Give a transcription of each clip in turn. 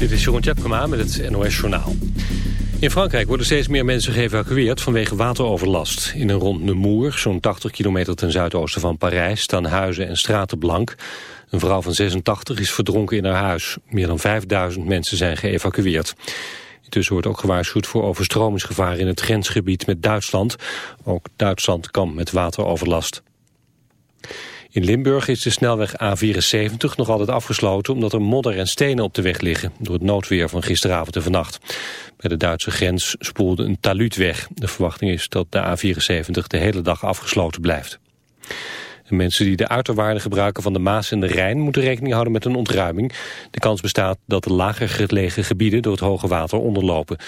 Dit is Jeroen Tjepkema met het NOS Journaal. In Frankrijk worden steeds meer mensen geëvacueerd vanwege wateroverlast. In en rond Nemours, zo'n 80 kilometer ten zuidoosten van Parijs... staan huizen en straten blank. Een vrouw van 86 is verdronken in haar huis. Meer dan 5000 mensen zijn geëvacueerd. Intussen wordt ook gewaarschuwd voor overstromingsgevaar in het grensgebied met Duitsland. Ook Duitsland kampt met wateroverlast. In Limburg is de snelweg A74 nog altijd afgesloten... omdat er modder en stenen op de weg liggen... door het noodweer van gisteravond en vannacht. Bij de Duitse grens spoelde een taluut weg. De verwachting is dat de A74 de hele dag afgesloten blijft. En mensen die de uiterwaarden gebruiken van de Maas en de Rijn... moeten rekening houden met een ontruiming. De kans bestaat dat de lager gelegen gebieden door het hoge water onderlopen.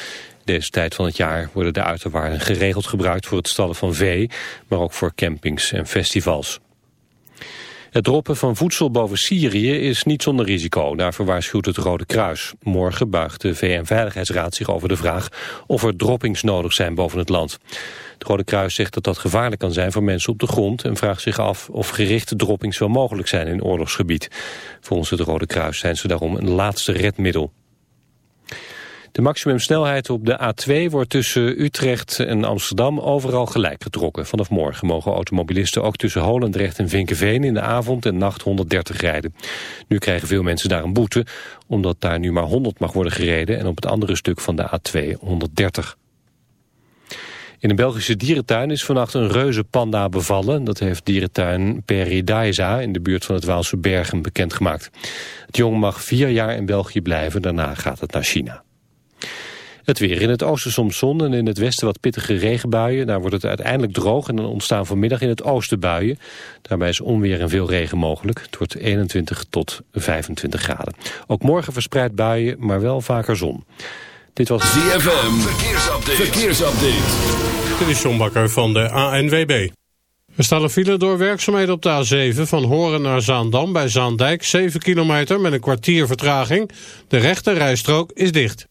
Deze tijd van het jaar worden de uiterwaarden geregeld gebruikt... voor het stallen van vee, maar ook voor campings en festivals. Het droppen van voedsel boven Syrië is niet zonder risico. Daarvoor waarschuwt het Rode Kruis. Morgen buigt de VN-veiligheidsraad zich over de vraag of er droppings nodig zijn boven het land. Het Rode Kruis zegt dat dat gevaarlijk kan zijn voor mensen op de grond... en vraagt zich af of gerichte droppings wel mogelijk zijn in oorlogsgebied. Volgens het Rode Kruis zijn ze daarom een laatste redmiddel. De maximumsnelheid op de A2 wordt tussen Utrecht en Amsterdam overal gelijk getrokken. Vanaf morgen mogen automobilisten ook tussen Holendrecht en Vinkenveen in de avond en nacht 130 rijden. Nu krijgen veel mensen daar een boete, omdat daar nu maar 100 mag worden gereden en op het andere stuk van de A2 130. In een Belgische dierentuin is vannacht een reuze panda bevallen. Dat heeft dierentuin Peridaisa in de buurt van het Waalse Bergen bekendgemaakt. Het jong mag vier jaar in België blijven, daarna gaat het naar China. Het weer in het oosten soms zon en in het westen wat pittige regenbuien. Daar wordt het uiteindelijk droog en dan ontstaan vanmiddag in het oosten buien. Daarbij is onweer en veel regen mogelijk. Het wordt 21 tot 25 graden. Ook morgen verspreid buien, maar wel vaker zon. Dit was ZFM. Verkeersupdate. Verkeersupdate. Dit is John Bakker van de ANWB. Er staan een file door werkzaamheden op de A7 van Horen naar Zaandam bij Zaandijk. 7 kilometer met een kwartier vertraging. De rechte rijstrook is dicht.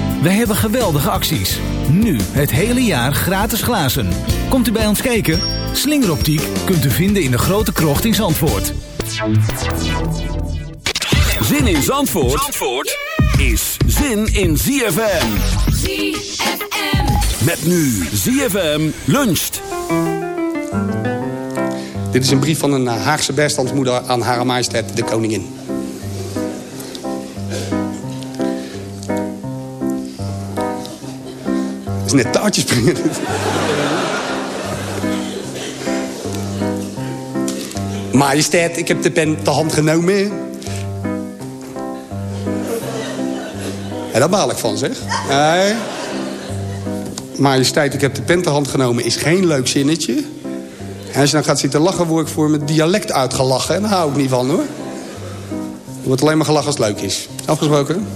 Wij hebben geweldige acties. Nu het hele jaar gratis glazen. Komt u bij ons kijken? Slingeroptiek kunt u vinden in de grote krocht in Zandvoort. Zin in Zandvoort, Zandvoort is zin in ZFM. ZFM. Met nu ZFM luncht. Dit is een brief van een eh, Haagse bijstandsmoeder aan Hare Majesteit de Koningin. Is net taartjes brengen. Majesteit, ik heb de pen te hand genomen. En daar baal ik van, zeg. Nee. Majesteit, ik heb de pen te hand genomen is geen leuk zinnetje. En als je dan gaat zitten lachen, word ik voor mijn dialect uitgelachen. En daar hou ik niet van, hoor. Er wordt alleen maar gelachen als het leuk is. Afgesproken?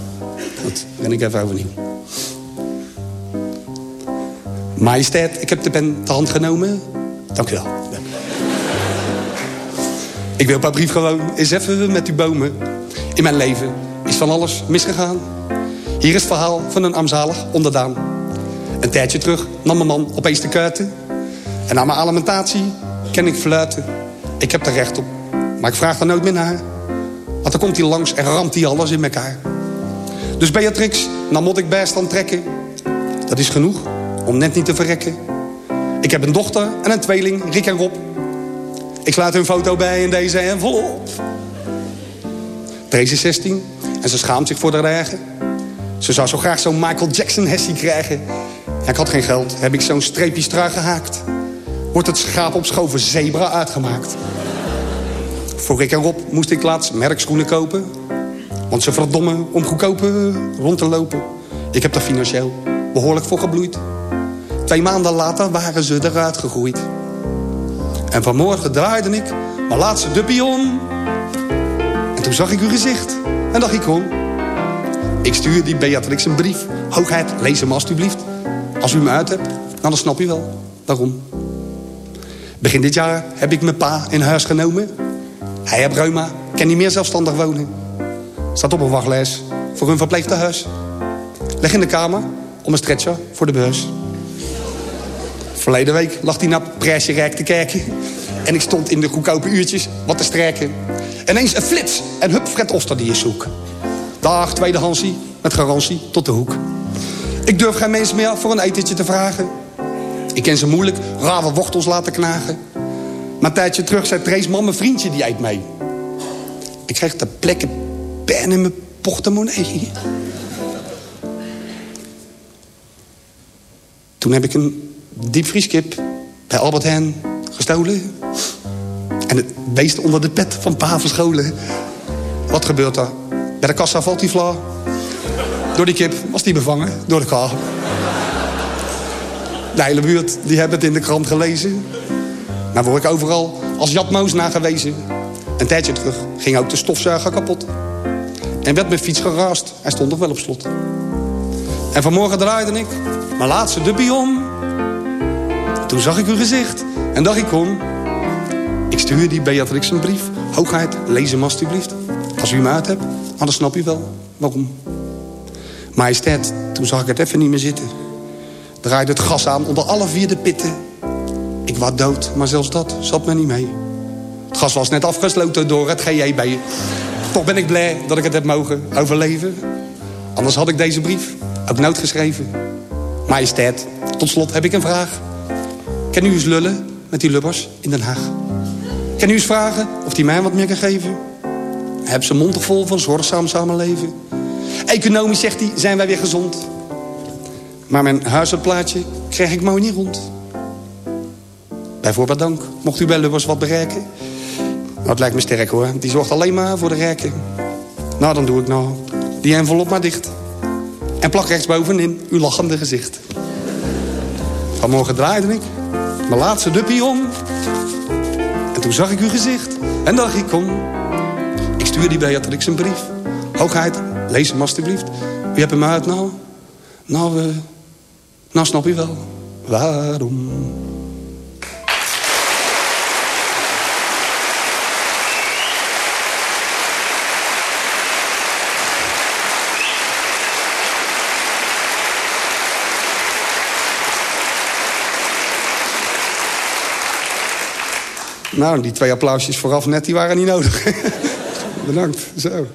Goed, ben ik even overnieuw. Majesteit, ik heb de pen te hand genomen. Dank u wel. Ik wil een paar brief gewoon eens even met uw bomen. In mijn leven is van alles misgegaan. Hier is het verhaal van een armzalig onderdaan. Een tijdje terug nam mijn man opeens de kaarten. En na mijn alimentatie ken ik fluiten. Ik heb er recht op. Maar ik vraag er nooit meer naar. Want dan komt hij langs en ramt hij alles in elkaar. Dus Beatrix, dan moet ik best aan trekken. Dat is genoeg om net niet te verrekken. Ik heb een dochter en een tweeling, Rick en Rob. Ik sluit hun foto bij in deze envelop. Deze is 16 en ze schaamt zich voor de regen. Ze zou zo graag zo'n Michael Jackson hessie krijgen. Ik had geen geld, heb ik zo'n streepje straat gehaakt. Wordt het schaap op schoven zebra uitgemaakt. Voor Rick en Rob moest ik laatst merkschoenen kopen. Want ze verdommen om goedkope rond te lopen. Ik heb er financieel behoorlijk voor gebloeid. Twee maanden later waren ze eruit gegroeid. En vanmorgen draaide ik mijn laatste duppie om. En toen zag ik uw gezicht en dacht ik kom. Ik stuur die Beatrix een brief. Hoogheid, lees hem alstublieft. Als u hem uit hebt, dan snap u wel waarom. Begin dit jaar heb ik mijn pa in huis genomen. Hij heeft reuma, kan niet meer zelfstandig wonen. Staat op een wachtlijst voor een verpleegtehuis. Leg in de kamer om een stretcher voor de bus. Verleden week lag hij naar prijsje rijk te kijken. En ik stond in de goedkope uurtjes wat te strijken. Ineens een flits en hup, Fred Oster die is zoek. Dag, tweede Hansie, met garantie tot de hoek. Ik durf geen mensen meer voor een etentje te vragen. Ik ken ze moeilijk rare wortels laten knagen. Maar een tijdje terug zei Trace, man, mijn vriendje die eet mee. Ik kreeg ter plekke pen in mijn portemonnee. Toen heb ik een diepvrieskip bij Albert Heijn gestolen. En het beest onder de pet van pa verscholen. Wat gebeurt er? Bij de kassa valt die vla. Door die kip was die bevangen door de kar. De hele buurt die hebben het in de krant gelezen. Nou word ik overal als Jatmoos nagewezen. Een tijdje terug ging ook de stofzuiger kapot. En werd mijn fiets geraast. Hij stond nog wel op slot. En vanmorgen draaide ik mijn laatste dubbie om. Toen zag ik uw gezicht en dacht ik kom. Ik stuur die Beatrix een brief. Hoogheid, lees hem alstublieft. Als u hem uit hebt, dan snap u wel waarom. Majesteit, toen zag ik het even niet meer zitten. Draaide het gas aan onder alle vier de pitten. Ik was dood, maar zelfs dat zat me niet mee. Het gas was net afgesloten door het GJB. Toch ben ik blij dat ik het heb mogen overleven. Anders had ik deze brief ook nooit geschreven. Majesteit, tot slot heb ik een vraag. Kan u eens lullen met die lubbers in Den Haag? Kan u eens vragen of die mij wat meer kan geven? Heeft zijn mond vol van zorgzaam samenleven. Economisch, zegt hij, zijn wij weer gezond. Maar mijn huisartsplaatje krijg ik mooi niet rond. Bijvoorbeeld dank, mocht u bij Lubbers wat bereiken. Nou, het lijkt me sterk hoor, die zorgt alleen maar voor de rijken. Nou, dan doe ik nou die envelop maar dicht. En plak rechtsbovenin uw lachende gezicht. Vanmorgen draaide ik mijn laatste duppie om. En toen zag ik uw gezicht en dacht ik kom. Ik stuur die Beatrix een brief. Hoogheid, lees hem alstublieft. U hebt hem uit nou. Nou, eh, nou snap u wel waarom. Nou, die twee applausjes vooraf net, die waren niet nodig. Bedankt. Zo.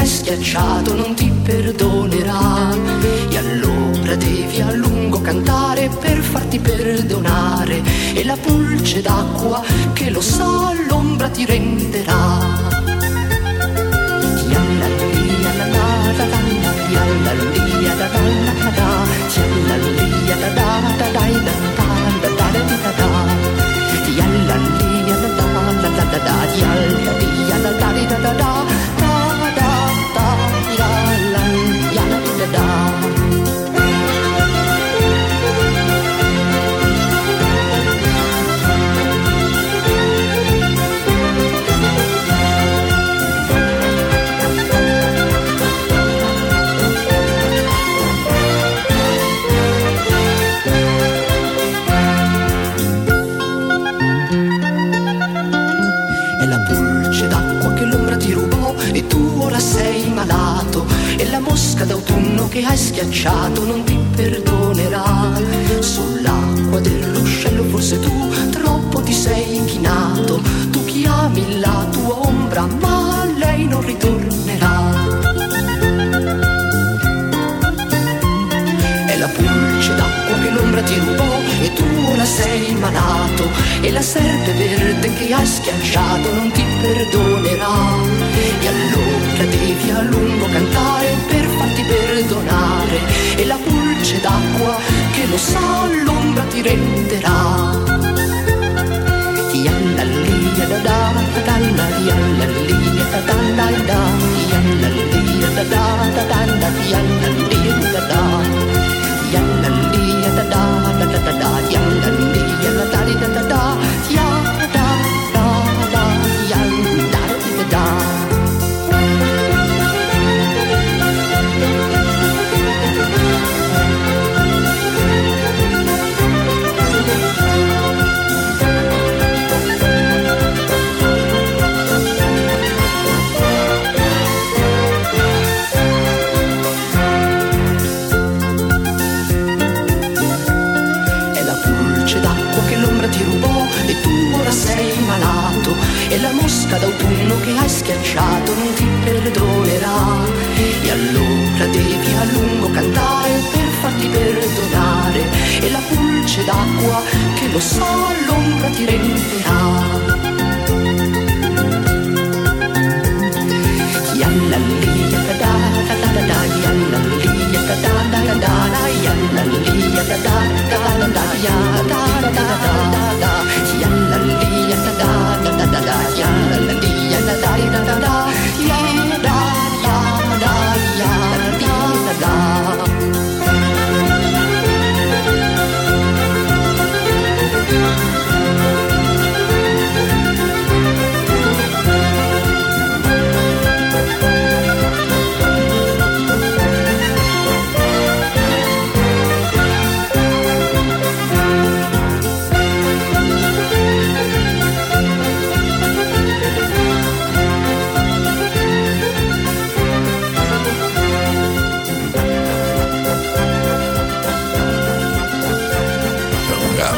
Hai schiacciato non ti perdonerà e allora devi a lungo cantare per farti perdonare e la pulce d'acqua che lo sa l'ombra ti renderà ora che hai schiacciato non ti perdonerà. Sull'acqua dell'uscello forse tu troppo ti sei inchinato, tu chiami la tua ombra ma lei non ritornerà. È la pulce d'acqua che l'ombra ti rubò e tu ora sei malato e la serpe verde che hai schiacciato non ti perdonerà e allora devi a lungo cantare per farti perdonare e la pulce d'acqua che lo sa l'ombra ti renderà Yalla da da da da da yalla da da da da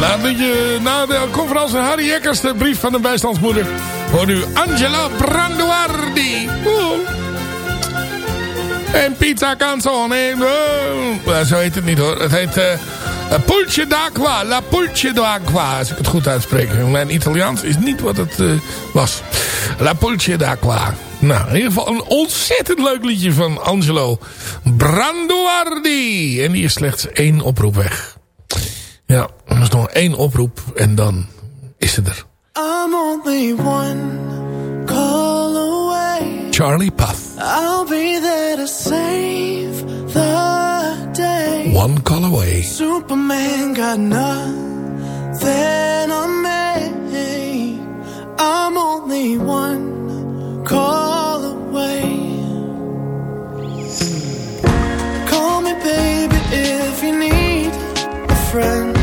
na, de, na de conferentie Harry Jekkers, de brief van de bijstandsmoeder, hoort u Angela Branduardi. Oeh. En pizza canzone. Oh. Zo heet het niet hoor. Het heet uh, Pulce d'acqua. La Pulce d'acqua. Als ik het goed uitspreek. Mijn Italiaans is niet wat het uh, was. La Pulce d'acqua. Nou, in ieder geval een ontzettend leuk liedje van Angelo Branduardi. En die is slechts één oproep weg. Ja, er is nog één oproep en dan is het er. I'm only one call away. Charlie Puth. I'll be there to save the day. One call away. Superman got nothing on me. I'm only one call away. Call me, baby, if you need a friend.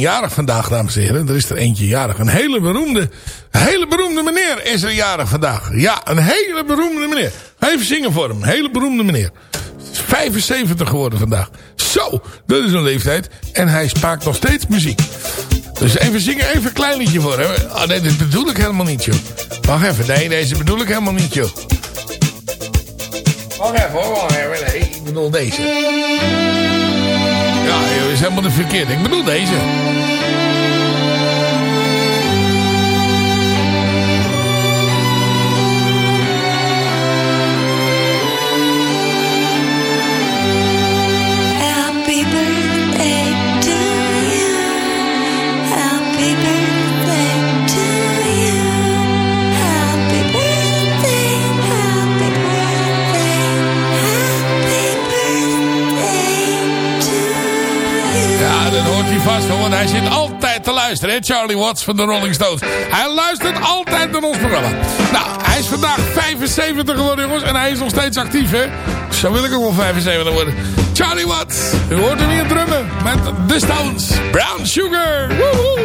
Jarig vandaag, dames en heren. Er is er eentje jarig. Een hele beroemde, hele beroemde meneer is er jarig vandaag. Ja, een hele beroemde meneer. Even zingen voor hem. Een hele beroemde meneer. Is 75 geworden vandaag. Zo, dat is een leeftijd. En hij maakt nog steeds muziek. Dus even zingen, even een voor hem. Oh nee, dit bedoel ik helemaal niet, joh. Wacht even, nee, deze bedoel ik helemaal niet, joh. Wacht even hoor, wacht even. Nee, ik bedoel deze. Ja, is helemaal de verkeerde. Ik bedoel deze. Want hij zit altijd te luisteren, Charlie Watts van de Rolling Stones. Hij luistert altijd naar ons programma. Nou, hij is vandaag 75 geworden, jongens, en hij is nog steeds actief, hè. Zo wil ik ook wel 75 worden. Charlie Watts, u hoort hem hier drummen met The Stones. Brown Sugar, woehoe.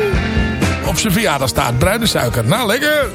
Op zijn verjaardag staat bruine suiker. Nou, lekker.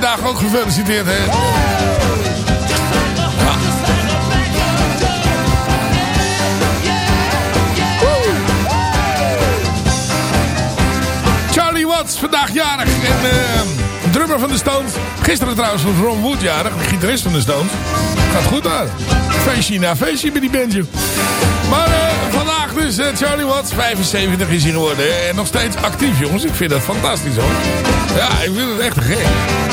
Vandaag ook gefeliciteerd. Ja. Charlie Watts, vandaag jarig. En eh, drummer van de Stones. Gisteren trouwens was Ron Wood jarig, de gitarist van de Stones. Gaat goed daar. Feestje na feestje bij die bandje. Maar eh, vandaag dus eh, Charlie Watts, 75 is hij geworden. En nog steeds actief, jongens. Ik vind dat fantastisch, hoor. Ja, ik vind het echt gek.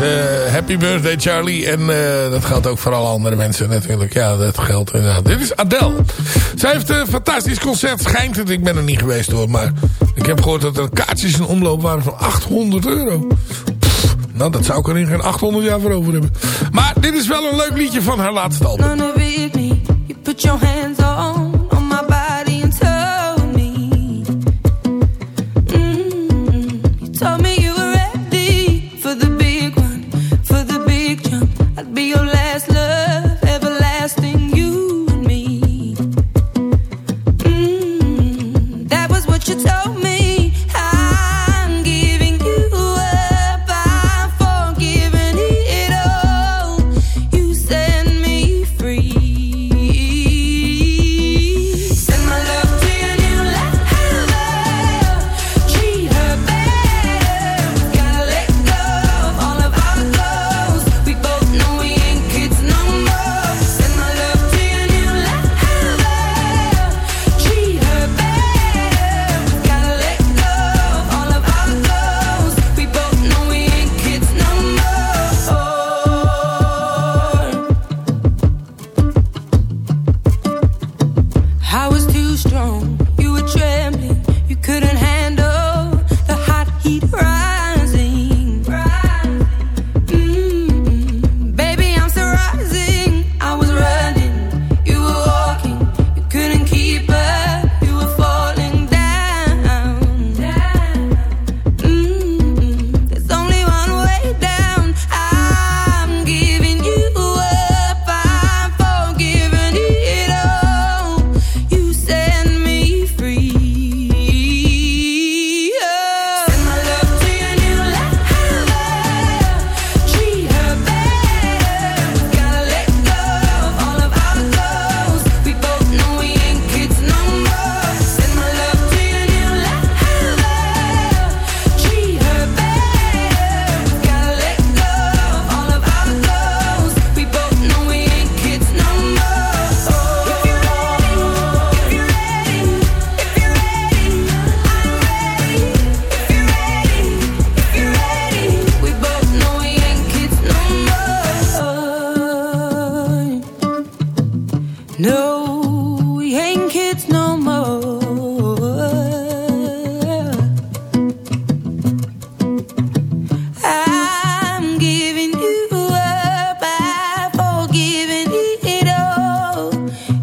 Eh, happy birthday Charlie. En eh, dat geldt ook voor alle andere mensen natuurlijk. Ja, dat geldt. Dit is Adele. Zij heeft een fantastisch concert. Schijnt het. Ik ben er niet geweest hoor. Maar ik heb gehoord dat er kaartjes in omloop waren van 800 euro. Nou, dat zou ik er in geen 800 jaar voor over hebben. Maar dit is wel een leuk liedje van haar laatste album.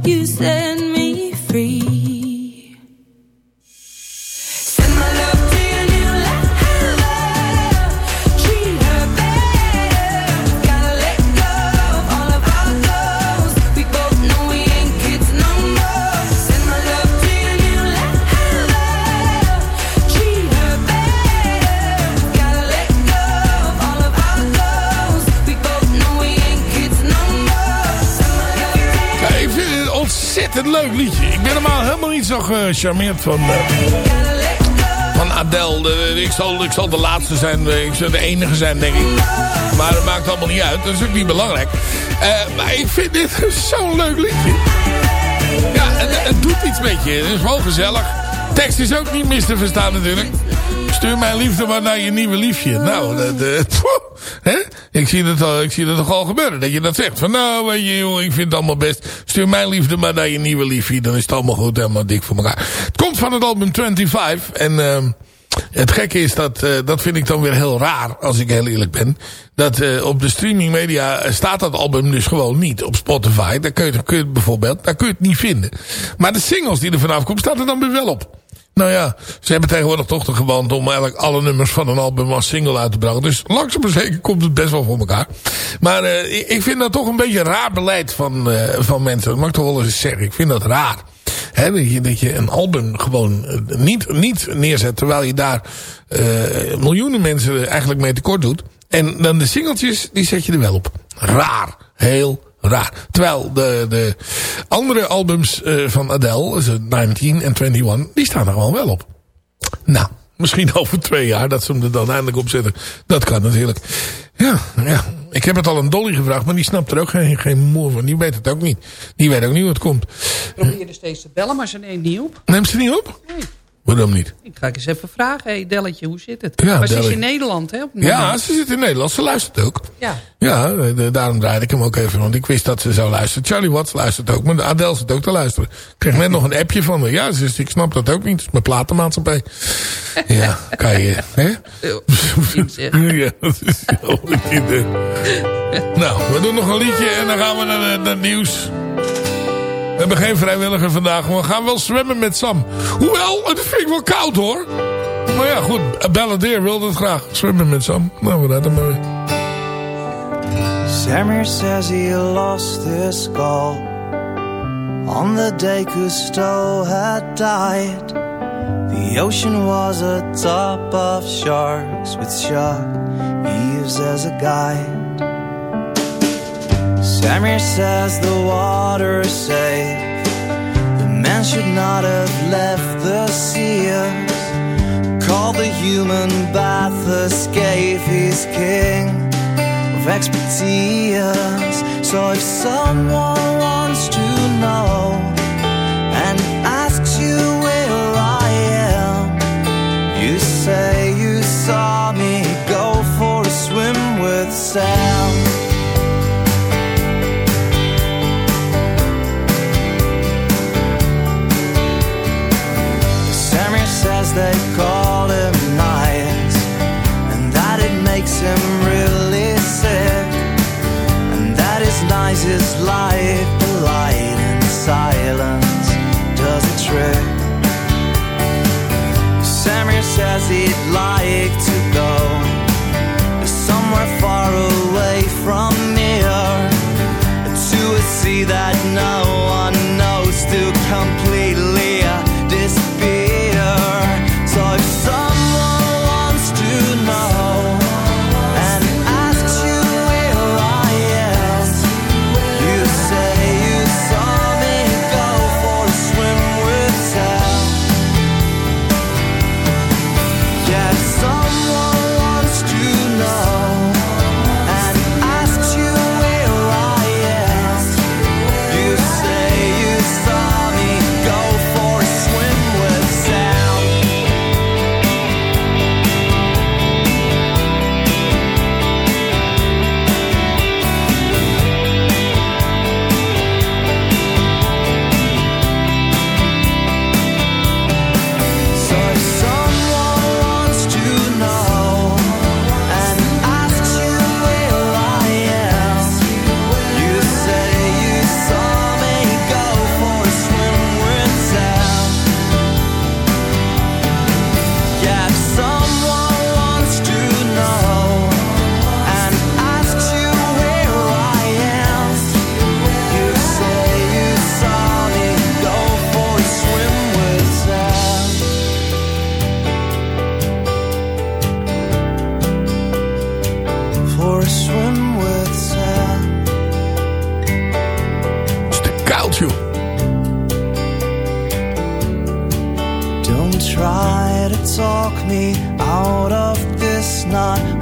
You set gecharmeerd van, eh, van Adele. De- de- ik, zal, ik zal de laatste zijn, eh, ik zal de enige zijn, denk ik. Maar dat maakt allemaal niet uit. Dat is ook niet belangrijk. Eh, maar ik vind dit zo'n leuk liedje. Ja, het, het doet iets met je. Het is gewoon gezellig. Tekst is ook niet mis te verstaan natuurlijk. Stuur mijn liefde maar naar je nieuwe liefje. Nou, dat, eh? Ik, zie dat al, ik zie dat toch al gebeuren. Dat je dat zegt. Van nou, weet je jongen, ik vind het allemaal best. Stuur mijn liefde maar naar je nieuwe liefje. Dan is het allemaal goed. Helemaal dik voor elkaar. Het komt van het album 25. En ehm, het gekke is dat, eh, dat vind ik dan weer heel raar. Als ik heel eerlijk ben. Dat eh, op de streaming media staat dat album dus gewoon niet. Op Spotify. Daar kun je, kun het bijvoorbeeld. Daar kun je het niet vinden. Maar de singles die er vanaf komen. Staat er dan weer wel op. Nou ja, ze hebben tegenwoordig toch de gewand om eigenlijk alle nummers van een album als single uit te brengen. Dus langzaam maar zeker komt het best wel voor elkaar. Maar uh, ik vind dat toch een beetje raar beleid van, uh, van mensen. Dat mag ik toch wel eens zeggen. Ik vind dat raar. He, dat, je, dat je een album gewoon uh, niet, niet neerzet terwijl je daar miljoenen mensen eigenlijk mee tekort doet. En dan de singeltjes, die zet je er wel op. Raar. Heel raar. Terwijl de, de andere albums uh, van Adele, 19 en 21, die staan er gewoon wel op. Nou, misschien over twee jaar dat ze hem er dan eindelijk op zetten. Dat kan natuurlijk. Ja, ja. Ik heb het al aan Dolly gevraagd, maar die snapt er ook geen, geen moer van. Die weet het ook niet. Die weet ook niet hoe het komt. Ik probeerde steeds te bellen, maar ze neemt niet op. Neemt ze niet op? Nee. Waarom niet? Ik ga eens even vragen. Hé, hey, Delletje, hoe zit het? Ja, maar ze is in Nederland, hè? Ja, ze zit in Nederland. Ze luistert ook. Ja. Ja, eh, daarom draaide ik hem ook even. Want ik wist dat ze zou luisteren. Charlie Watts luistert ook. Maar Adele zit ook te luisteren. Ik kreeg net nog een appje van haar. Ja, ze zegt, ik snap dat ook niet. Het is mijn platenmaatschappij. ja, kan je. Hè? ja, dat is heel goed. Nou, we doen nog een liedje en dan gaan we naar, naar het nieuws. We hebben geen vrijwilliger vandaag, we gaan wel zwemmen met Sam. Hoewel, het vind ik wel koud hoor. Maar ja, goed, Balladeer wilde het graag. Zwemmen met Sam. Nou, we redden maar weer. Samir says he lost his skull on the day Cousteau had died. The ocean was a top of sharks with shark Eves as a guide. Samir says the water is safe. The man should not have left the seas. Call the human bath escape. He's king of expertise. So if someone wants to know and asks you where I am, you say you saw me go for a swim with Sam. Makes really sick and that his nice is life The light and silence does a trick. Samir says he'd like to go somewhere far away from here to a sea that no one knows to completely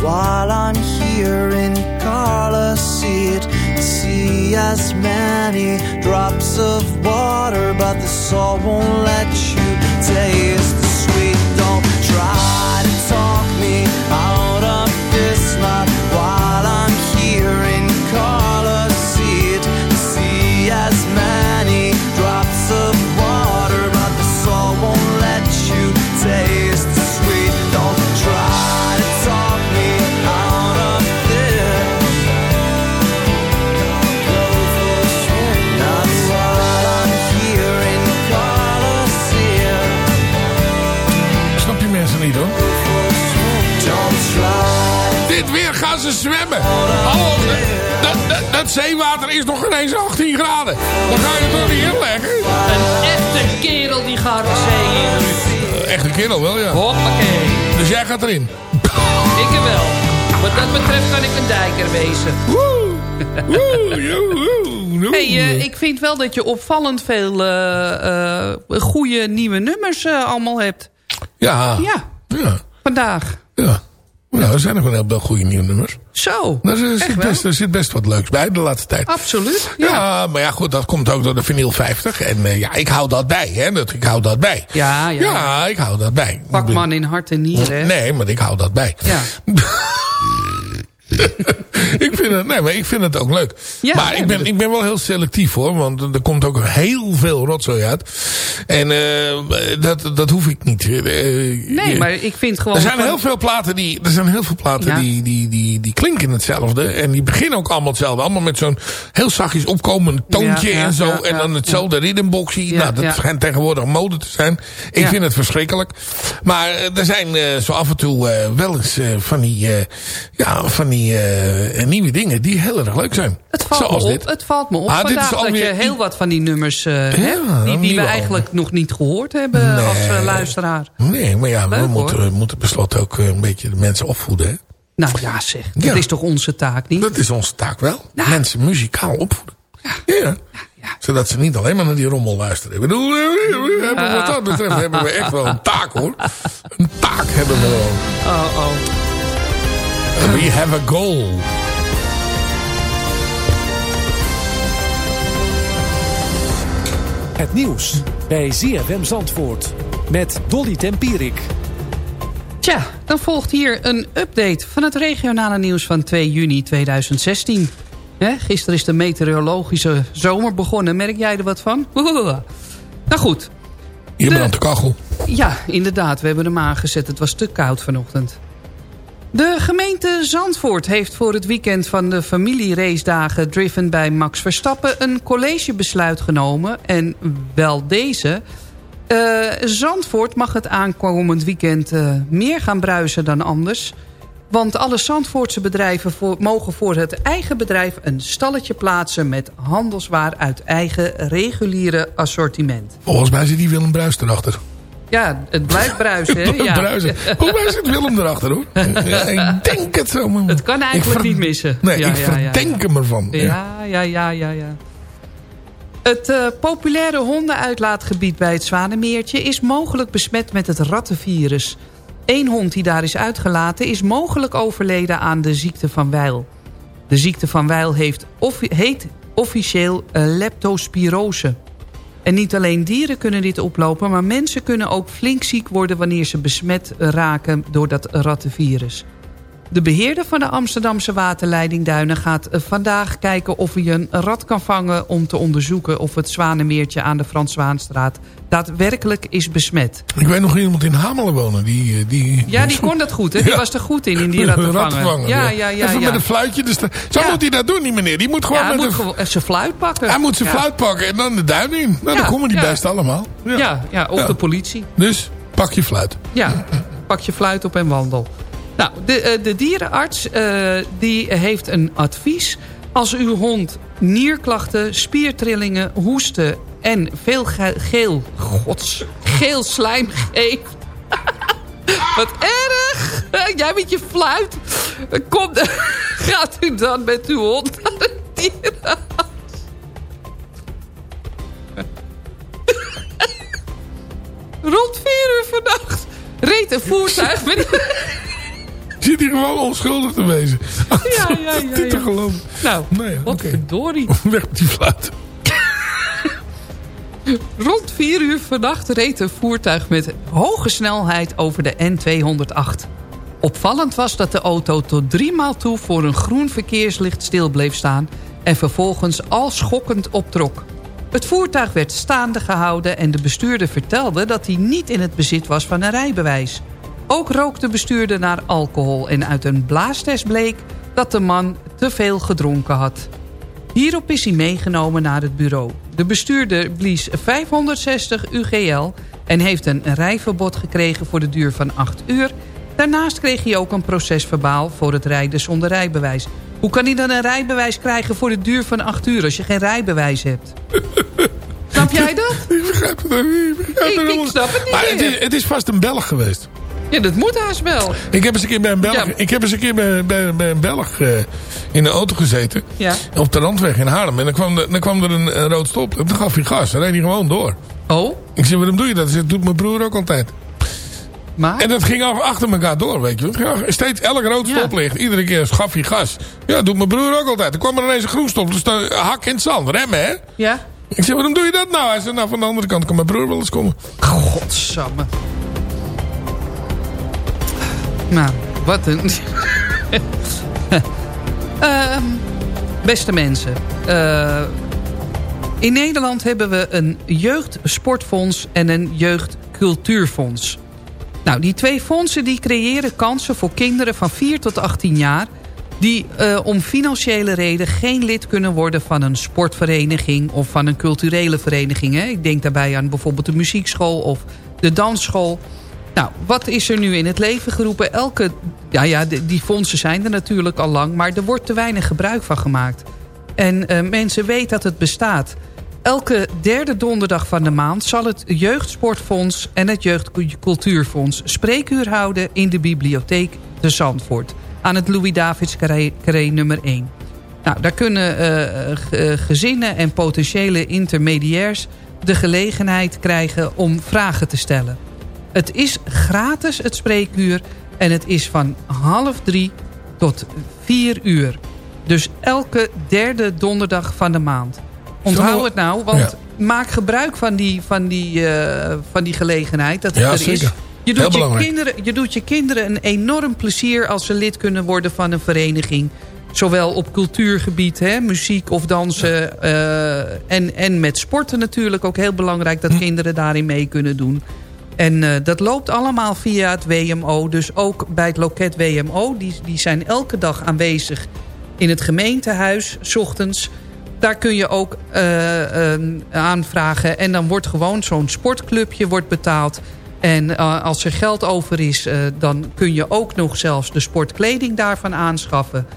while I'm here in Carla seat. See as many drops of water, but the salt won't let you taste zwemmen. Hallo, dat, dat, dat zeewater is nog ineens 18 graden. Dan ga je het toch niet inleggen? Een echte kerel die gaat de zee in. Eh, Echt een kerel wel, ja. Hoppakee. Dus jij gaat erin. Ik er wel. Wat dat betreft kan ik een dijker wezen. Hey, eh, ik vind wel dat je opvallend veel eh, eh, goede nieuwe nummers allemaal hebt. Ja. Ja, Ja. vandaag. Ja. Nou, er zijn nog een heleboel goede nieuwe nummers. Zo, Daar zit, echt wel? best, er zit best wat leuks bij de laatste tijd. Absoluut. Ja. maar ja, goed, dat komt ook door de vinyl 50. En eh, ja, ik hou dat bij, hè. Dat, ik hou dat bij. Ja, ja. Ja, ik hou dat bij. Pakman in hart en nieren. hè? Nee, maar ik hou dat bij. Ja. ik, vind het, nee, maar ik vind het ook leuk. Ja, maar ja, ik, ben, ik ben wel heel selectief hoor. Want er komt ook heel veel rotzooi uit. En eh, dat, dat hoef ik niet. Eh, Nee, maar ik vind gewoon... er zijn heel veel platen die, er zijn heel veel platen Ja. die, die, die, die klinken hetzelfde. En die beginnen ook allemaal hetzelfde. Allemaal met zo'n heel zachtjes opkomend toontje en zo. en dan hetzelfde rhythmboxie. Ja, nou, dat schijnt tegenwoordig mode te zijn. Ik vind het verschrikkelijk. Maar eh, er zijn zo af en toe wel eens van die, ja, van die eh, nieuwe dingen die heel erg leuk zijn. Het valt Zoals me op, dit. het valt me op Ah, dit is vandaag dat je heel wat van die nummers eh, hebt... die, die we album. eigenlijk nog niet gehoord hebben als eh, luisteraar. Nee, maar ja, we Leuk, moeten, we moeten beslot ook eh, een beetje de mensen opvoeden. Hè? Nou ja zeg, dat Ja. is toch onze taak niet? Dat is onze taak wel. Nou. Mensen muzikaal opvoeden. Ja. Zodat ze niet alleen maar naar die rommel luisteren. Ik bedoel, eh, we hebben, wat dat betreft hebben we echt wel een taak hoor. Een taak hebben we wel. Oh, oh. We have a goal. Het nieuws bij ZFM Zandvoort met Dolly Tempierik. Tja, dan volgt hier een update van het regionale nieuws van 2 juni 2016. Hè, gisteren is de meteorologische zomer begonnen. Merk jij er wat van? Nou goed. Je De- brandt de kachel. Ja, inderdaad. We hebben hem aangezet. Het was te koud vanochtend. De gemeente Zandvoort heeft voor het weekend van de familieracedagen driven bij Max Verstappen een collegebesluit genomen. En wel deze. Eh, Zandvoort mag het aankomend weekend eh, meer gaan bruisen dan anders. Want alle Zandvoortse bedrijven mogen voor het eigen bedrijf een stalletje plaatsen... met handelswaar uit eigen reguliere assortiment. Volgens mij zit die Willem Bruis erachter. Ja, het blijft bruisen, hè? Ja. Bruisen. Mij zit Willem erachter hoor. Ja, ik denk het zo. Maar Het kan eigenlijk niet missen. Nee, Ja, ik ja, ja. verdenk hem ervan. Ja. Ja, ja, ja, ja. Het eh, populaire hondenuitlaatgebied bij het Zwanemeertje... is mogelijk besmet met het rattenvirus. Eén hond die daar is uitgelaten... is mogelijk overleden aan de ziekte van Weil. De ziekte van Weil heeft heet officieel eh, leptospirose. En niet alleen dieren kunnen dit oplopen... maar mensen kunnen ook flink ziek worden... wanneer ze besmet raken door dat rattenvirus. De beheerder van de Amsterdamse waterleiding Duinen gaat vandaag kijken of hij een rat kan vangen om te onderzoeken of het Zwanemeertje aan de Frans Zwaanstraat daadwerkelijk is besmet. Ik weet nog iemand in Hamelen wonen. Die, eh, die, Ja, die kon dat goed, hè? Die Ja. was er goed in, in die ratten vangen. Rattenvangen, Ja, ja, ja. Even ja. met een fluitje. Dus de- zo Ja. moet hij dat doen, die meneer. Die moet gewoon Ja, hij met moet een... gewoon eh, zijn fluit pakken. Hij moet zijn fluit pakken en dan de duin in. Nou, dan komen die best allemaal. Ja, ja, of de politie. Dus pak je fluit. Ja, pak je fluit op en wandel. Nou, de, eh, de dierenarts eh, die heeft een advies. Als uw hond nierklachten, spiertrillingen, hoesten en veel ge- geel, gods, geel slijm geeft... Wat erg! Jij met je fluit. Kom, gaat u dan met uw hond naar de dierenarts. Rond vier uur vannacht reed een voertuig met... Zit hij gewoon onschuldig te wezen. Ja, ja, ja, Dit te ja. geloven. Nou, Nee, wat oké. verdorie. Weg met die fluit. Rond 4 uur vannacht reed een voertuig met hoge snelheid over de N208. Opvallend was dat de auto tot drie maal toe voor een groen verkeerslicht stil bleef staan... en vervolgens al schokkend optrok. Het voertuig werd staande gehouden en de bestuurder vertelde... dat hij niet in het bezit was van een rijbewijs. Ook rook de bestuurder naar alcohol en uit een blaastest bleek... dat de man te veel gedronken had. Hierop is hij meegenomen naar het bureau. De bestuurder blies 560 UGL en heeft een rijverbod gekregen voor de duur van 8 uur. Daarnaast kreeg hij ook een procesverbaal voor het rijden zonder rijbewijs. Hoe kan hij dan een rijbewijs krijgen voor de duur van 8 uur als je geen rijbewijs hebt? Snap jij dat? Ik begrijp het niet. Ik, begrijp het ik snap het niet Maar het is, het is vast een Belg geweest. Ja, dat moet haast wel. Ik heb eens een keer bij een Belg, Ja. ik heb eens een keer bij, bij, bij een Belg eh, in de auto gezeten. Ja. Op de Randweg in Haarlem. En dan kwam, er- dan kwam er een, een rood stop. En toen gaf hij gas. Dan reed hij gewoon door. Oh? Ik zei, waarom doe je dat? Hij zei, dat doet mijn broer ook altijd. Maar? En dat ging achter elkaar door, weet je. Ja, steeds elk rood stoplicht. Iedere keer schaf je gas. Ja, dat doet mijn broer ook altijd. Er kwam er ineens een groen stop. Dus dan hak in het zand. Remmen, hè? Ja? Ik zeg, waarom doe je dat nou? Hij zei, nou, van de andere kant kan mijn broer wel eens komen. Godsamme. Nou, wat een... Ehm, beste mensen. eh, in Nederland hebben we een jeugdsportfonds en een jeugdcultuurfonds. Nou, die twee fondsen die creëren kansen voor kinderen van 4 tot 18 jaar... die eh, om financiële reden geen lid kunnen worden van een sportvereniging... of van een culturele vereniging. Hè. Ik denk daarbij aan bijvoorbeeld de muziekschool of de dansschool. Nou, wat is er nu in het leven geroepen? Elke, ja, ja, die fondsen zijn er natuurlijk al lang... maar er wordt te weinig gebruik van gemaakt. En eh, mensen weten dat het bestaat. Elke derde donderdag van de maand zal het Jeugdsportfonds en het Jeugdcultuurfonds spreekuur houden in de bibliotheek de Zandvoort. Aan het Louis Davids Carré, nummer 1. Nou, daar kunnen eh, eh, gezinnen en potentiële intermediairs de gelegenheid krijgen om vragen te stellen. Het is gratis het spreekuur en het is van half drie tot vier uur. Dus elke derde donderdag van de maand. Onthoud het nou, want maak gebruik van die, van die, eh, van die gelegenheid. Dat het Ja, er zeker. is. Je doet je, kinderen, je doet je kinderen een enorm plezier als ze lid kunnen worden van een vereniging. Zowel op cultuurgebied, hè, muziek of dansen. eh, en, en met sporten natuurlijk ook heel belangrijk Hm. dat kinderen daarin mee kunnen doen. En eh, dat loopt allemaal via het WMO. Dus ook bij het loket WMO. Die, die zijn elke dag aanwezig in het gemeentehuis, s ochtends. Daar kun je ook eh, eh, aanvragen. En dan wordt gewoon zo'n sportclubje wordt betaald. En als er geld over is, dan kun je ook nog zelfs de sportkleding daarvan aanschaffen.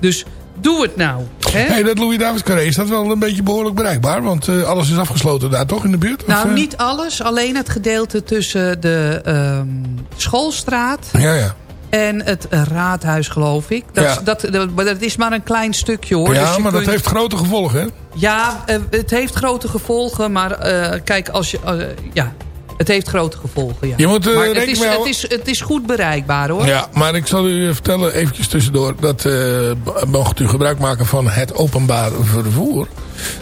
Dus doe het nou. Hè? Hey, dat Louis Davids Carré, is dat wel een beetje behoorlijk bereikbaar? Want eh, alles is afgesloten daar toch in de buurt? Nou, eh? niet alles. Alleen het gedeelte tussen de ehm, schoolstraat Ja, ja. en het raadhuis, geloof ik. Dat, Ja. dat, dat, is maar een klein stukje, hoor. ja, Dus maar dat heeft grote gevolgen, hè? Ja, eh, het heeft grote gevolgen. Maar kijk, als je... ja, het heeft grote gevolgen, ja. Je moet, eh, maar het is, het, is, het is goed bereikbaar, hoor. Ja, maar ik zal u vertellen, eventjes tussendoor... dat eh, mocht u gebruik maken van het openbaar vervoer...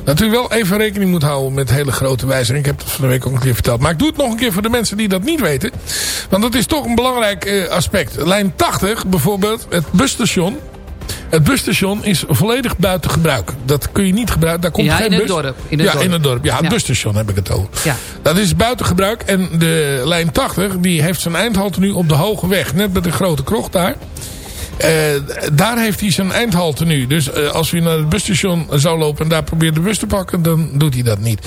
dat u wel even rekening moet houden met hele grote wijzigingen. Ik heb dat van de week ook een keer verteld. Maar ik doe het nog een keer voor de mensen die dat niet weten. Want dat is toch een belangrijk eh, aspect. Lijn 80 bijvoorbeeld, het busstation... Het busstation is volledig buiten gebruik. Dat kun je niet gebruiken. Daar komt Ja, geen in het bus. dorp, in het ja, dorp. in het dorp. Ja, het Ja. busstation heb ik het over. Ja. Dat is buiten gebruik. En de lijn 80 die heeft zijn eindhalte nu op de Hoge Weg. Net bij de grote krocht daar. Eh, daar heeft hij zijn eindhalte nu. Dus eh, als u naar het busstation zou lopen en daar probeert de bus te pakken, dan doet hij dat niet.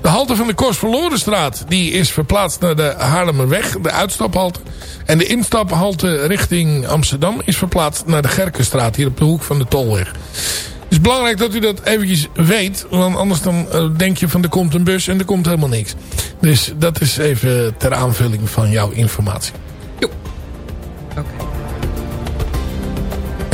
De halte van de Korsverlorenstraat die is verplaatst naar de Haarlemmerweg, de uitstaphalte. En de instaphalte richting Amsterdam is verplaatst naar de Gerkenstraat, hier op de hoek van de Tolweg. Het is belangrijk dat u dat eventjes weet. Want anders dan eh, denk je van er komt een bus en er komt helemaal niks. Dus dat is even ter aanvulling van jouw informatie. Oké.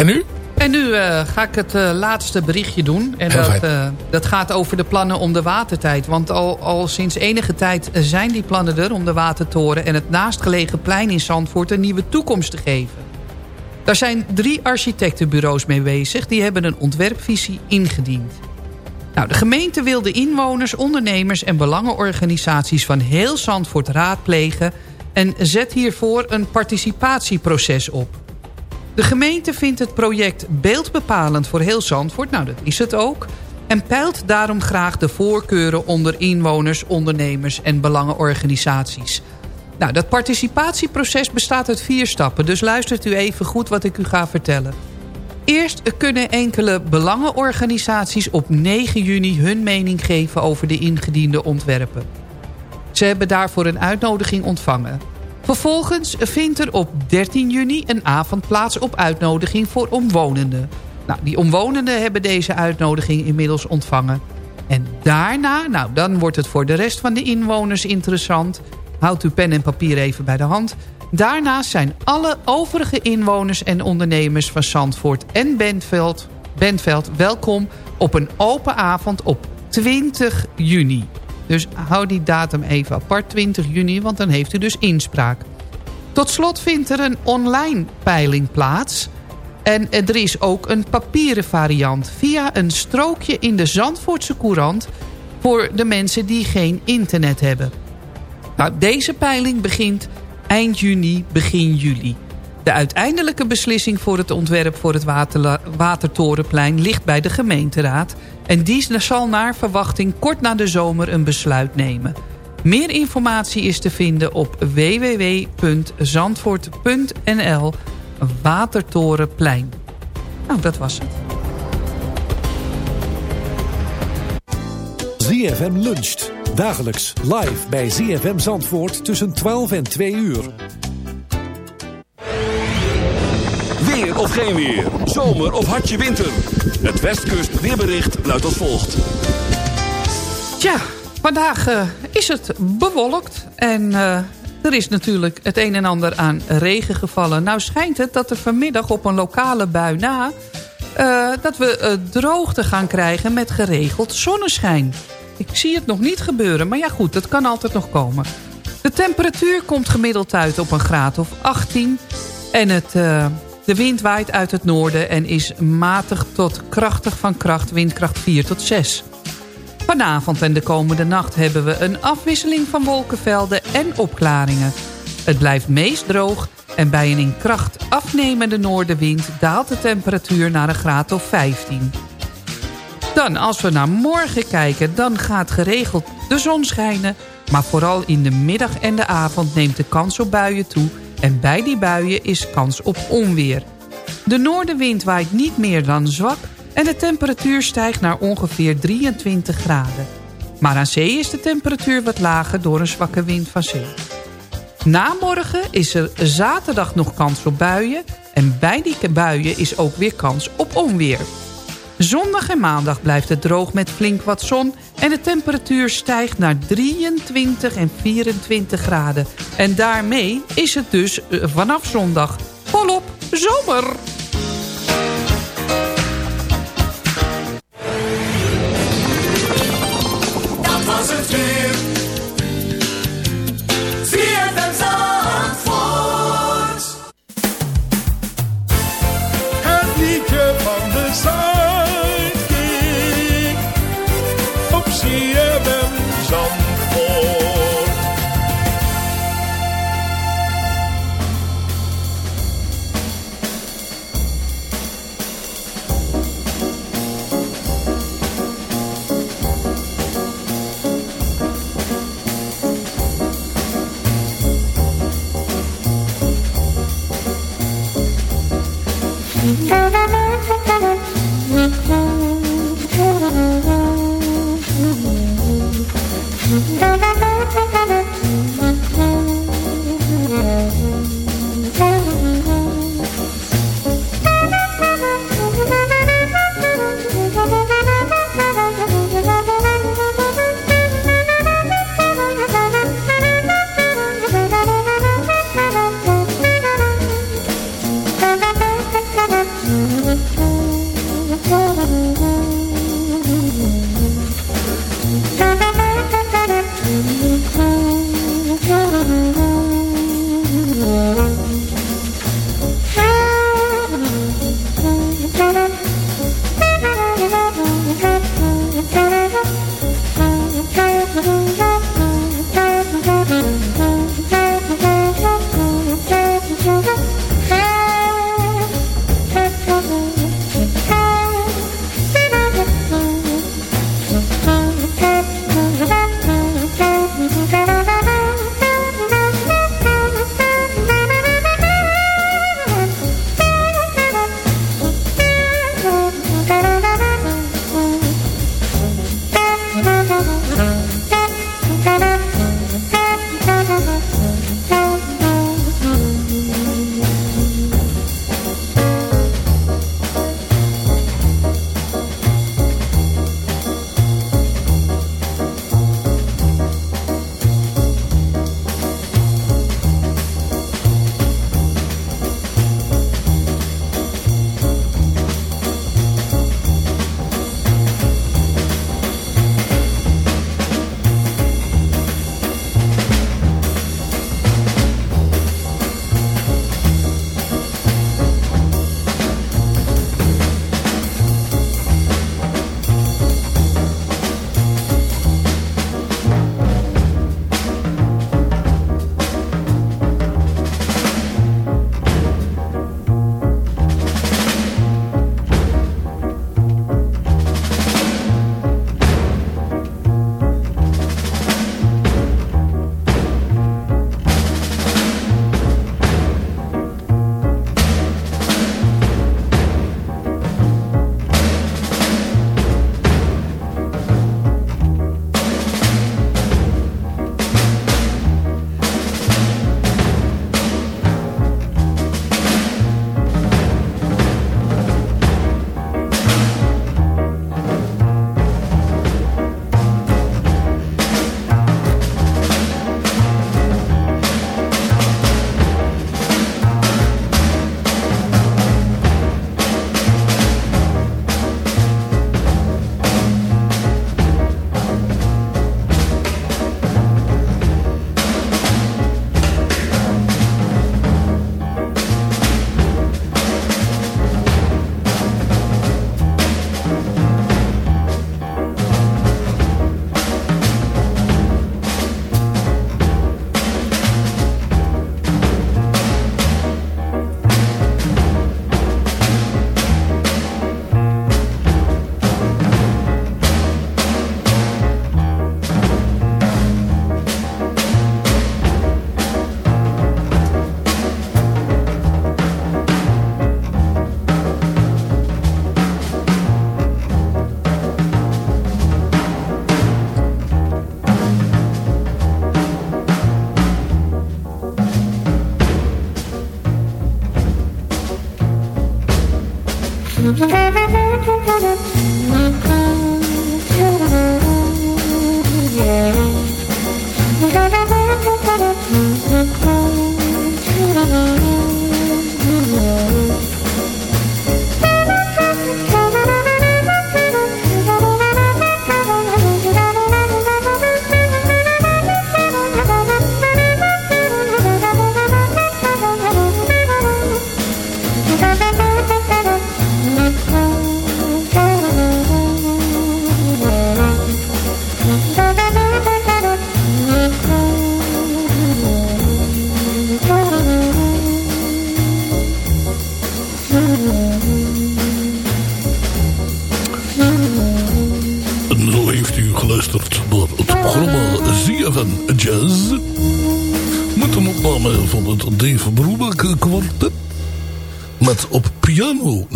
En nu? En nu eh, ga ik het eh, laatste berichtje doen. En Heel dat, eh, dat gaat over de plannen om de watertijd. Want al, al sinds enige tijd zijn die plannen er om de watertoren... en het naastgelegen plein in Zandvoort een nieuwe toekomst te geven. Daar zijn drie architectenbureaus mee bezig. Die hebben een ontwerpvisie ingediend. Nou, de gemeente wil de inwoners, ondernemers en belangenorganisaties van heel Zandvoort raadplegen... en zet hiervoor een participatieproces op. De gemeente vindt het project beeldbepalend voor heel Zandvoort. Nou, dat is het ook. En peilt daarom graag de voorkeuren onder inwoners, ondernemers en belangenorganisaties. Nou, dat participatieproces bestaat uit vier stappen. Dus luistert u even goed wat ik u ga vertellen. Eerst kunnen enkele belangenorganisaties op 9 juni hun mening geven over de ingediende ontwerpen. Ze hebben daarvoor een uitnodiging ontvangen. Vervolgens vindt er op 13 juni een avond plaats op uitnodiging voor omwonenden. Nou, die omwonenden hebben deze uitnodiging inmiddels ontvangen. En daarna, nou, dan wordt het voor de rest van de inwoners interessant. Houd uw pen en papier even bij de hand. Daarnaast zijn alle overige inwoners en ondernemers van Zandvoort en Bentveld, Bentveld welkom op een open avond op 20 juni. Dus hou die datum even apart, 20 juni, want dan heeft u dus inspraak. Tot slot vindt er een online peiling plaats. En er is ook een papieren variant... via een strookje in de Zandvoortse Courant... voor de mensen die geen internet hebben. Nou, deze peiling begint eind juni, begin juli. De uiteindelijke beslissing voor het ontwerp voor het Watertorenplein ligt bij de gemeenteraad. En die zal naar verwachting kort na de zomer een besluit nemen. Meer informatie is te vinden op www.zandvoort.nl Watertorenplein. Nou, dat was het. ZFM luncht. Dagelijks live bij ZFM Zandvoort tussen 12 en 2 uur. Of geen weer. Zomer of hartje winter. Het Westkust weerbericht luidt als volgt. Tja, vandaag eh, is het bewolkt en eh, er is natuurlijk het een en ander aan regen gevallen. Nou schijnt het dat er vanmiddag op een lokale bui na... eh, dat we droogte gaan krijgen met geregeld zonneschijn. Ik zie het nog niet gebeuren, maar ja goed, dat kan altijd nog komen. De temperatuur komt gemiddeld uit op een graad of 18. En het, de wind waait uit het noorden en is matig tot krachtig van kracht, windkracht 4 tot 6. Vanavond en de komende nacht hebben we een afwisseling van wolkenvelden en opklaringen. Het blijft meest droog en bij een in kracht afnemende noordenwind daalt de temperatuur naar een graad of 15. Dan, als we naar morgen kijken, dan gaat geregeld de zon schijnen. Maar vooral in de middag en de avond neemt de kans op buien toe. En bij die buien is kans op onweer. De noordenwind waait niet meer dan zwak en de temperatuur stijgt naar ongeveer 23 graden. Maar aan zee is de temperatuur wat lager door een zwakke wind van zee. Na morgen is er zaterdag nog kans op buien... en bij die buien is ook weer kans op onweer. Zondag en maandag blijft het droog met flink wat zon... en de temperatuur stijgt naar 23 en 24 graden. En daarmee is het dus eh, vanaf zondag volop zomer.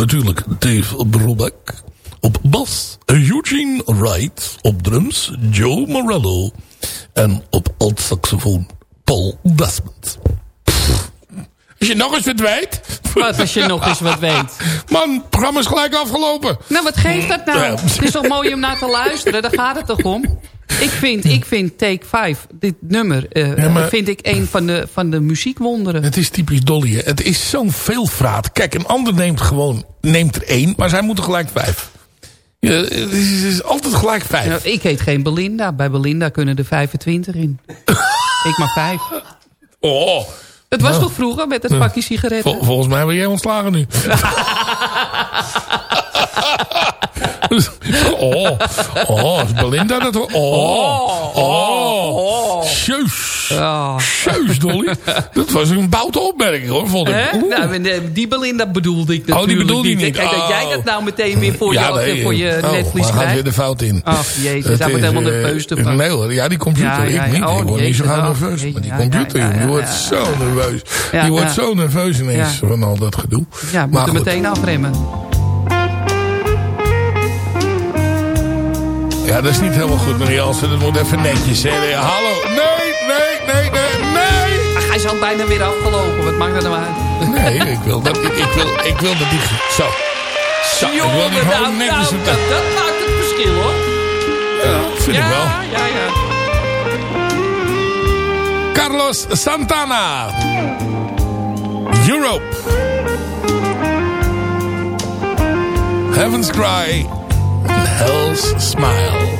Natuurlijk Dave Brubeck. Op bas Eugene Wright. Op drums Joe Morello. En op alt-saxofoon Paul Desmond. Als je nog eens wat weet. Wat als je nog eens wat weet? Man, het programma is gelijk afgelopen. Nou, wat geeft dat nou? Ja. Het is toch mooi om naar te luisteren? Daar gaat het toch om? Ik vind, ik vind Take 5, dit nummer, eh, Ja, maar- vind ik een van de, van de muziekwonderen. Het is typisch Dolly. hè. Het is zo'n veelvraat. Kijk, een ander neemt gewoon neemt er één, maar zij moeten gelijk vijf. Ja, het, is, het is altijd gelijk vijf. Nou, ik heet geen Belinda. Bij Belinda kunnen er 25 in. ik maar vijf. Oh. Het was Nou. toch vroeger met het pakje sigaretten? Vol- volgens mij ben jij ontslagen nu. oh, oh, is Belinda dat? Oh, oh, oh. Sjeus. Sjeus, Dolly. Dat was een boute opmerking, hoor, vond ik. Nou, die Belinda bedoelde ik Oh, die natuurlijk bedoelde je niet. niet. Kijk, dat jij Oh. dat nou meteen weer voor Ja, je, nee, voor je oh, netvlies maar gaat weer krijgt. de fout in. Ach jezus, hij wordt helemaal eh, nerveus ervan. Nee hoor, ja, die computer. Ja, ja, ik niet. Oh, ik word niet zo gauw oh, nerveus. Maar die computer, die wordt zo nerveus. Die wordt zo nerveus ineens van al dat gedoe. Ja, moet er meteen afremmen. Ja, dat is niet helemaal goed, meneer Jansen. Dat moet even netjes, hè. Hallo. Nee, nee, nee, nee, nee. Ach, hij is al bijna weer afgelopen. Wat maakt dat nou uit? Nee, ik wil dat, ik, ik wil, ik wil dat die... Zo. Zo, ik wil die Jongen, gewoon nou, netjes... nou, dat, maakt het verschil, hoor. Ja, vind ik ja, wel. ja, ja. Carlos Santana. Europe. Heaven's Cry. Hell's Smile.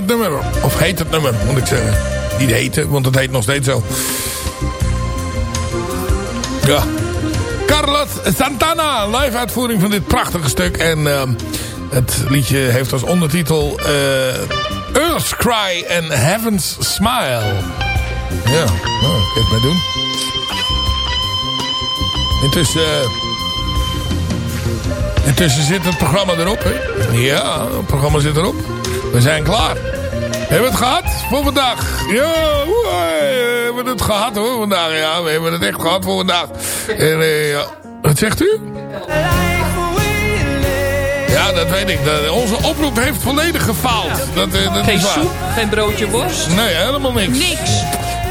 Het nummer. Of heet het nummer, moet ik zeggen. Niet heten, want het heet nog steeds zo. Ja. Carlos Santana, live uitvoering van dit prachtige stuk. En ehm, het liedje heeft als ondertitel eh, Earth's Cry and Heaven's Smile. Ja, nou, ik het maar doen. Intussen, eh, intussen zit het programma erop, hè? Ja, het programma zit erop. We zijn klaar. Hebben we het gehad voor vandaag? Ja, we hebben het gehad hoor vandaag. Ja, we hebben het echt gehad voor vandaag. En, eh, ja. Wat zegt u? Ja, dat weet ik. Onze oproep heeft volledig gefaald. Dat, eh, dat Geen is soep, geen broodje worst. Nee, helemaal niks. Niks.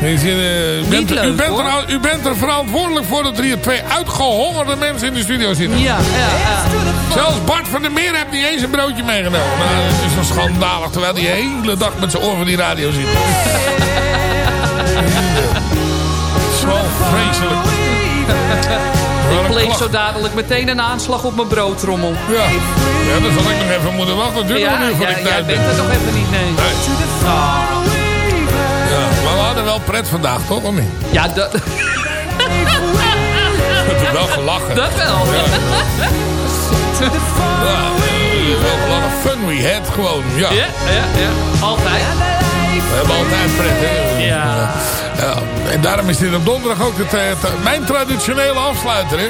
U, eh, u bent, leuk, u, bent er, u bent er verantwoordelijk voor dat er hier twee uitgehongerde mensen in de studio zitten. Ja, ja, ja. Zelfs Bart van der Meer heeft niet eens een broodje meegenomen. Nou, dat is wel schandalig, terwijl hij de hele dag met zijn oor van die radio zit. Zo vreselijk. Wat Ik een pleeg zo dadelijk meteen een aanslag op mijn broodtrommel. Ja. ja, dan zal ik nog even moeten wachten. Het nog Ja, een ja, ik jij ben. bent er nog even niet, nee. Ah. Wel pret vandaag, toch? Of niet? Ja, dat, We hebben wel gelachen. dat wel. Ja, ja, wel gelachen. Fun we had gewoon. Ja. Ja, ja, ja. Altijd. We hebben altijd pret, hè? Ja. Ja, en daarom is dit op donderdag ook het, het- mijn traditionele afsluiter. Hè?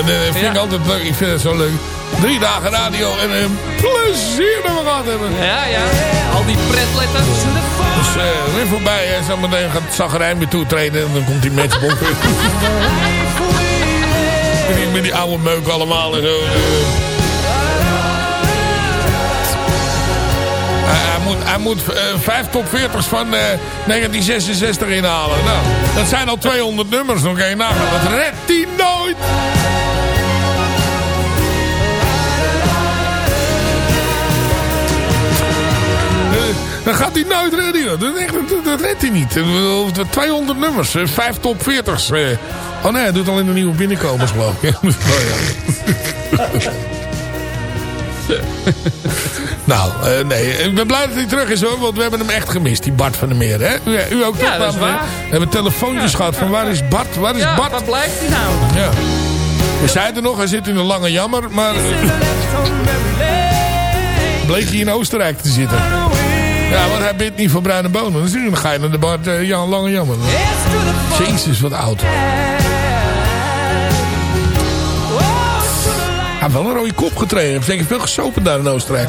En, eh, vind ik altijd leuk. Ik vind het zo leuk. Drie dagen radio en een plezier dat we gehad hebben. Ja, ja. Al die pretletters. Dus eh, weer voorbij. En zo meteen gaat Zagrijn weer toetreden. En dan komt die matchbonk weer. Met die- Met die oude meuk allemaal en zo. Hij, moet, hij moet eh, vijf top 40's van eh, 1966 inhalen. Nou, dat zijn al 200 nummers. Nog één nagaan. Dat redt hij nooit. Dan gaat hij nooit redden. Dat, dat, dat redt hij niet. Ik bedoel, 200 nummers. eh, Vijf top 40's. eh. Oh nee, hij doet al in de nieuwe binnenkomers geloof ik. Oh, ja. nou, eh, nee. Ik ben blij dat hij terug is hoor. Want we hebben hem echt gemist. Die Bart van der Meer. Hè? U, u ook toch? Ja, waar. We hebben telefoontjes gehad van waar is Bart? Waar is Ja, Bart? waar blijft hij nou? Ja. We zeiden nog, hij zit in een lange jammer. Maar bleek hij in Oostenrijk te zitten. Ja, want hij bidt niet voor bruine bonen. Dus dan ga je naar de Bart eh, Jan Lange Jammer. Jezus, wat oud. Hij heeft wel een rode kop getreden. Hij heeft veel gesopen daar in Oostenrijk.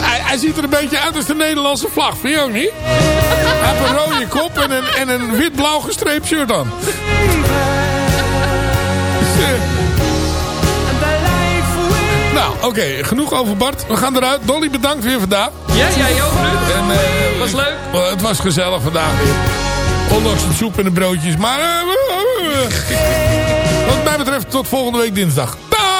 Hij, hij ziet er een beetje uit als de Nederlandse vlag. Vind je ook niet? Hij heeft een rode kop en een, en een wit-blauw gestreept shirt aan. Nou, oké. genoeg over Bart. We gaan eruit. Dolly, bedankt weer vandaag. Ja, jij ook. En, eh, Was leuk. wel, Het was gezellig vandaag weer. Ondanks de soep en de broodjes. Maar eh, wat mij betreft tot volgende week dinsdag. Dag! Dag.